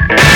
Yeah.